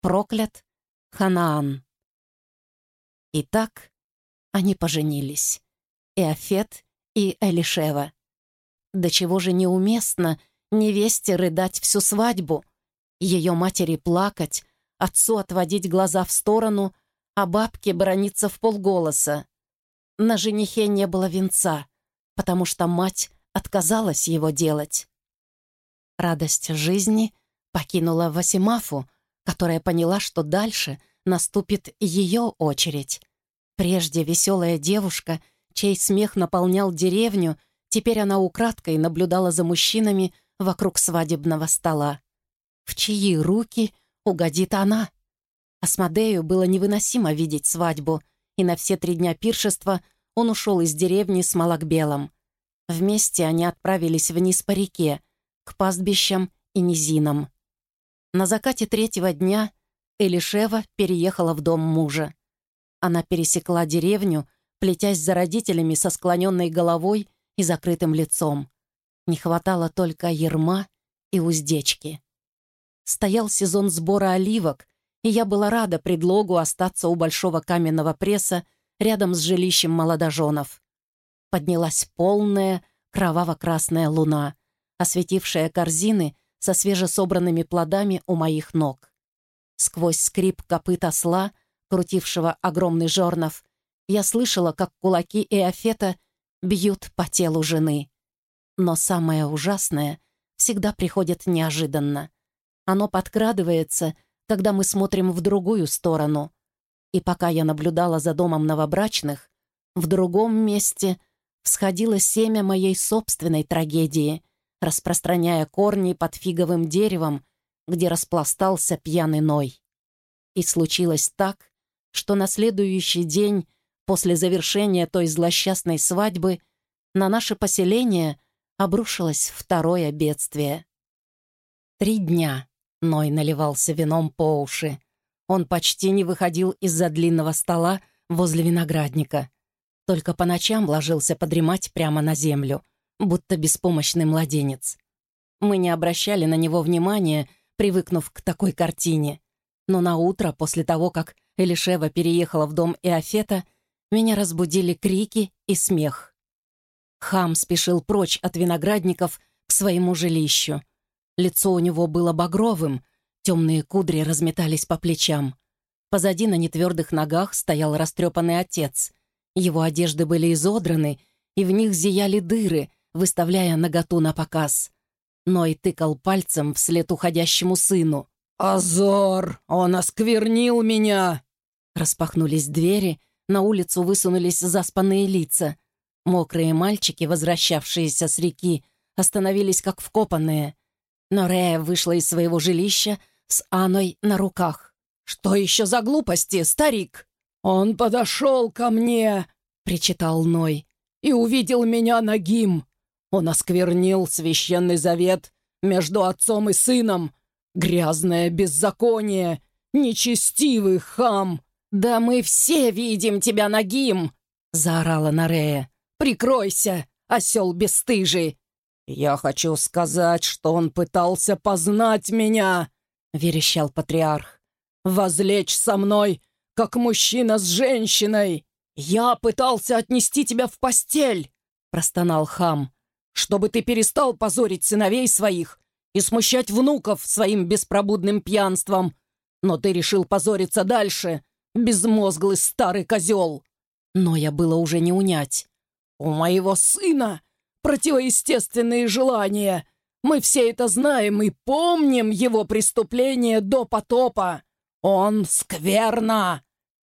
Проклят Ханаан. Итак, они поженились. Иофет и Элишева. До чего же неуместно невесте рыдать всю свадьбу, ее матери плакать, отцу отводить глаза в сторону, а бабке брониться в полголоса. На женихе не было венца, потому что мать отказалась его делать. Радость жизни покинула Васимафу, которая поняла, что дальше наступит ее очередь. Прежде веселая девушка, чей смех наполнял деревню, теперь она украдкой наблюдала за мужчинами вокруг свадебного стола. В чьи руки угодит она? Асмодею было невыносимо видеть свадьбу, и на все три дня пиршества он ушел из деревни с Малакбелом. Вместе они отправились вниз по реке, к пастбищам и низинам. На закате третьего дня Элишева переехала в дом мужа. Она пересекла деревню, плетясь за родителями со склоненной головой и закрытым лицом. Не хватало только ерма и уздечки. Стоял сезон сбора оливок, и я была рада предлогу остаться у большого каменного пресса рядом с жилищем молодоженов. Поднялась полная кроваво-красная луна, осветившая корзины со свежесобранными плодами у моих ног. Сквозь скрип копыт осла, крутившего огромный жорнов, я слышала, как кулаки Эофета бьют по телу жены. Но самое ужасное всегда приходит неожиданно. Оно подкрадывается, когда мы смотрим в другую сторону. И пока я наблюдала за домом новобрачных, в другом месте всходило семя моей собственной трагедии, распространяя корни под фиговым деревом, где распластался пьяный Ной. И случилось так, что на следующий день после завершения той злосчастной свадьбы на наше поселение обрушилось второе бедствие. Три дня Ной наливался вином по уши. Он почти не выходил из-за длинного стола возле виноградника. Только по ночам ложился подремать прямо на землю, будто беспомощный младенец. Мы не обращали на него внимания, привыкнув к такой картине. Но на утро, после того, как Элишева переехала в дом Иофета, меня разбудили крики и смех. Хам спешил прочь от виноградников к своему жилищу. Лицо у него было багровым, темные кудри разметались по плечам. Позади на нетвердых ногах стоял растрепанный отец. Его одежды были изодраны, и в них зияли дыры, выставляя наготу на показ. Ной тыкал пальцем вслед уходящему сыну. «Азор! Он осквернил меня!» Распахнулись двери, на улицу высунулись заспанные лица — Мокрые мальчики, возвращавшиеся с реки, остановились как вкопанные. Но Рея вышла из своего жилища с Анной на руках. «Что еще за глупости, старик?» «Он подошел ко мне», — причитал Ной, «и увидел меня нагим. Он осквернил священный завет между отцом и сыном. Грязное беззаконие, нечестивый хам». «Да мы все видим тебя нагим!» — заорала Нарея. Прикройся, осел бесстыжий!» «Я хочу сказать, что он пытался познать меня!» — верещал патриарх. «Возлечь со мной, как мужчина с женщиной! Я пытался отнести тебя в постель!» — простонал хам. «Чтобы ты перестал позорить сыновей своих и смущать внуков своим беспробудным пьянством. Но ты решил позориться дальше, безмозглый старый козел!» Но я было уже не унять. «У моего сына противоестественные желания. Мы все это знаем и помним его преступление до потопа. Он скверно!»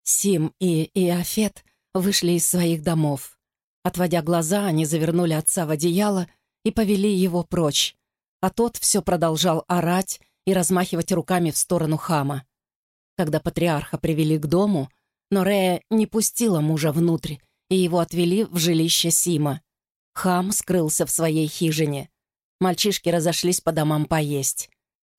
Сим и Иофет вышли из своих домов. Отводя глаза, они завернули отца в одеяло и повели его прочь, а тот все продолжал орать и размахивать руками в сторону хама. Когда патриарха привели к дому, Норея не пустила мужа внутрь и его отвели в жилище Сима. Хам скрылся в своей хижине. Мальчишки разошлись по домам поесть.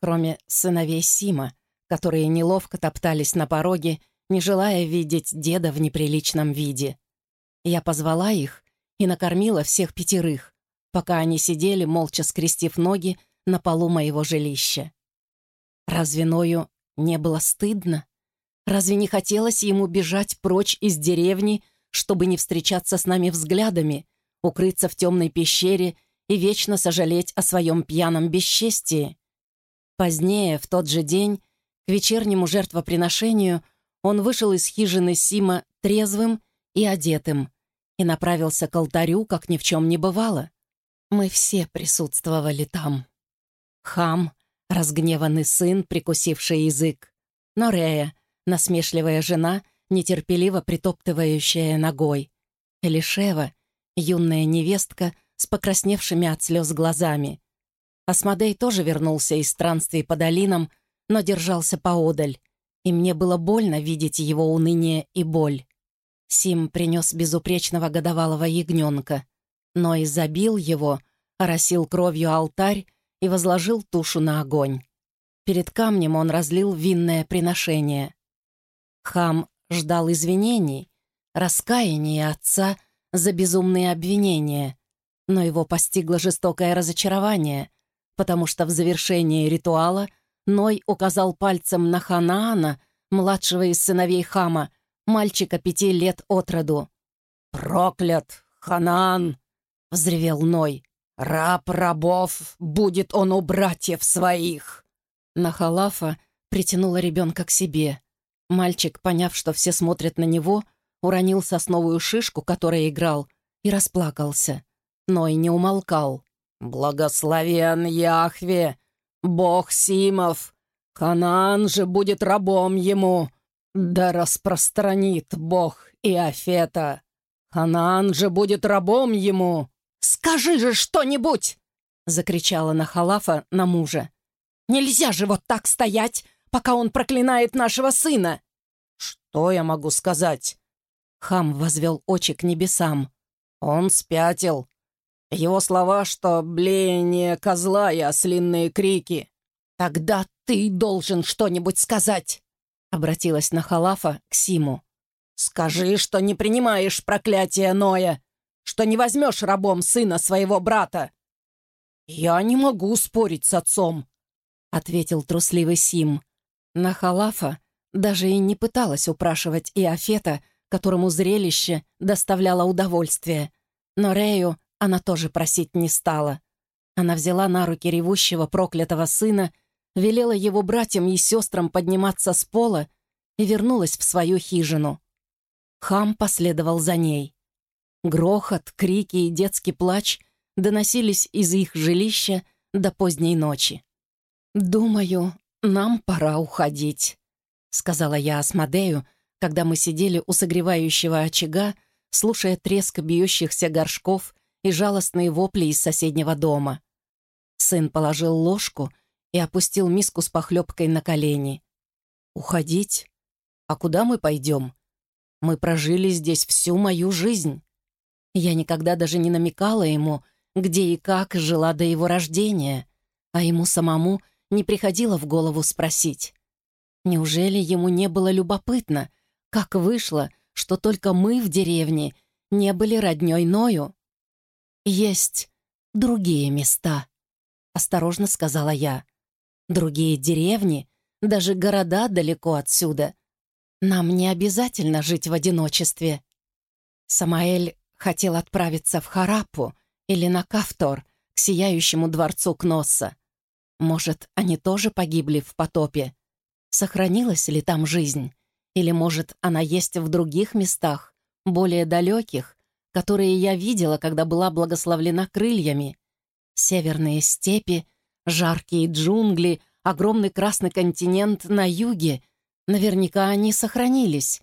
Кроме сыновей Сима, которые неловко топтались на пороге, не желая видеть деда в неприличном виде. Я позвала их и накормила всех пятерых, пока они сидели, молча скрестив ноги, на полу моего жилища. Разве Ною не было стыдно? Разве не хотелось ему бежать прочь из деревни, чтобы не встречаться с нами взглядами, укрыться в темной пещере и вечно сожалеть о своем пьяном бесчестии? Позднее, в тот же день, к вечернему жертвоприношению, он вышел из хижины Сима трезвым и одетым и направился к алтарю, как ни в чем не бывало. Мы все присутствовали там. Хам, разгневанный сын, прикусивший язык. Норея, насмешливая жена, нетерпеливо притоптывающая ногой. Элишева, юная невестка с покрасневшими от слез глазами. Асмодей тоже вернулся из странствий по долинам, но держался поодаль, и мне было больно видеть его уныние и боль. Сим принес безупречного годовалого ягненка, но и забил его, оросил кровью алтарь и возложил тушу на огонь. Перед камнем он разлил винное приношение. Хам ждал извинений, раскаяния отца за безумные обвинения, но его постигло жестокое разочарование, потому что в завершении ритуала Ной указал пальцем на Ханаана, младшего из сыновей Хама, мальчика пяти лет от роду. «Проклят, Ханаан!» — взревел Ной. «Раб рабов, будет он у братьев своих!» Нахалафа притянула ребенка к себе. Мальчик, поняв, что все смотрят на него, уронил сосновую шишку, которой играл, и расплакался. Ной не умолкал. «Благословен Яхве, Бог Симов! Ханаан же будет рабом ему! Да распространит Бог Иофета! Ханаан же будет рабом ему!» «Скажи же что-нибудь!» — закричала Нахалафа на мужа. «Нельзя же вот так стоять, пока он проклинает нашего сына!» «Что я могу сказать?» Хам возвел очи к небесам. «Он спятил. Его слова, что блеяние козла и ослинные крики. «Тогда ты должен что-нибудь сказать!» Обратилась Нахалафа к Симу. «Скажи, что не принимаешь проклятие Ноя!» что не возьмешь рабом сына своего брата». «Я не могу спорить с отцом», — ответил трусливый Сим. Нахалафа даже и не пыталась упрашивать Иофета, которому зрелище доставляло удовольствие. Но Рею она тоже просить не стала. Она взяла на руки ревущего проклятого сына, велела его братьям и сестрам подниматься с пола и вернулась в свою хижину. Хам последовал за ней. Грохот, крики и детский плач доносились из их жилища до поздней ночи. «Думаю, нам пора уходить», — сказала я Асмодею, когда мы сидели у согревающего очага, слушая треск бьющихся горшков и жалостные вопли из соседнего дома. Сын положил ложку и опустил миску с похлебкой на колени. «Уходить? А куда мы пойдем? Мы прожили здесь всю мою жизнь». Я никогда даже не намекала ему, где и как жила до его рождения, а ему самому не приходило в голову спросить. Неужели ему не было любопытно, как вышло, что только мы в деревне не были роднёй Ною? «Есть другие места», — осторожно сказала я. «Другие деревни, даже города далеко отсюда. Нам не обязательно жить в одиночестве». Самаэль хотел отправиться в Харапу или на Кавтор, к сияющему дворцу Кносса. Может, они тоже погибли в потопе? Сохранилась ли там жизнь? Или, может, она есть в других местах, более далеких, которые я видела, когда была благословлена крыльями? Северные степи, жаркие джунгли, огромный красный континент на юге. Наверняка они сохранились.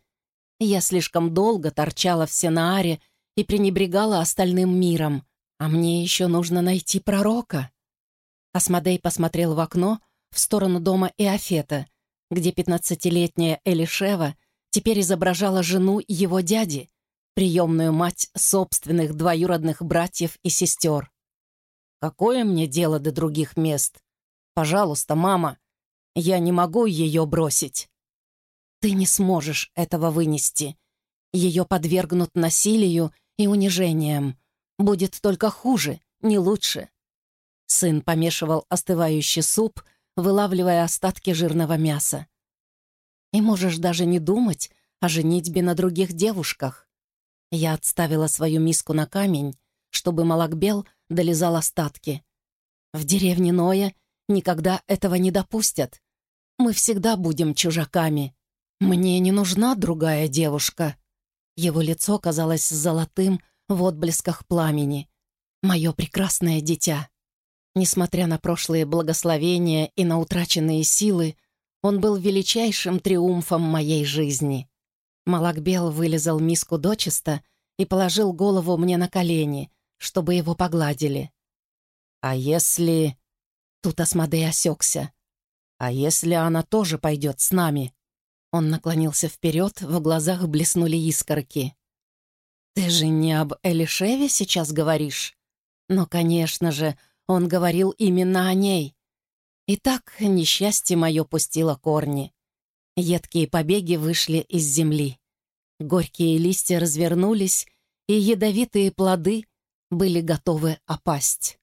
Я слишком долго торчала в Сенааре и пренебрегала остальным миром. А мне еще нужно найти пророка. Асмодей посмотрел в окно в сторону дома Иофета, где пятнадцатилетняя Элишева теперь изображала жену его дяди, приемную мать собственных двоюродных братьев и сестер. «Какое мне дело до других мест? Пожалуйста, мама, я не могу ее бросить». «Ты не сможешь этого вынести. Ее подвергнут насилию и унижением. Будет только хуже, не лучше. Сын помешивал остывающий суп, вылавливая остатки жирного мяса. И можешь даже не думать о женитьбе на других девушках. Я отставила свою миску на камень, чтобы Малакбел долезал остатки. В деревне Ноя никогда этого не допустят. Мы всегда будем чужаками. Мне не нужна другая девушка. Его лицо казалось золотым в отблесках пламени. Мое прекрасное дитя. Несмотря на прошлые благословения и на утраченные силы, он был величайшим триумфом моей жизни. Малакбел вылезал миску дочисто и положил голову мне на колени, чтобы его погладили. «А если...» Тут Асмодей осекся. «А если она тоже пойдет с нами?» Он наклонился вперед, в глазах блеснули искорки. «Ты же не об Элишеве сейчас говоришь?» «Но, конечно же, он говорил именно о ней. И так несчастье мое пустило корни. Едкие побеги вышли из земли. Горькие листья развернулись, и ядовитые плоды были готовы опасть.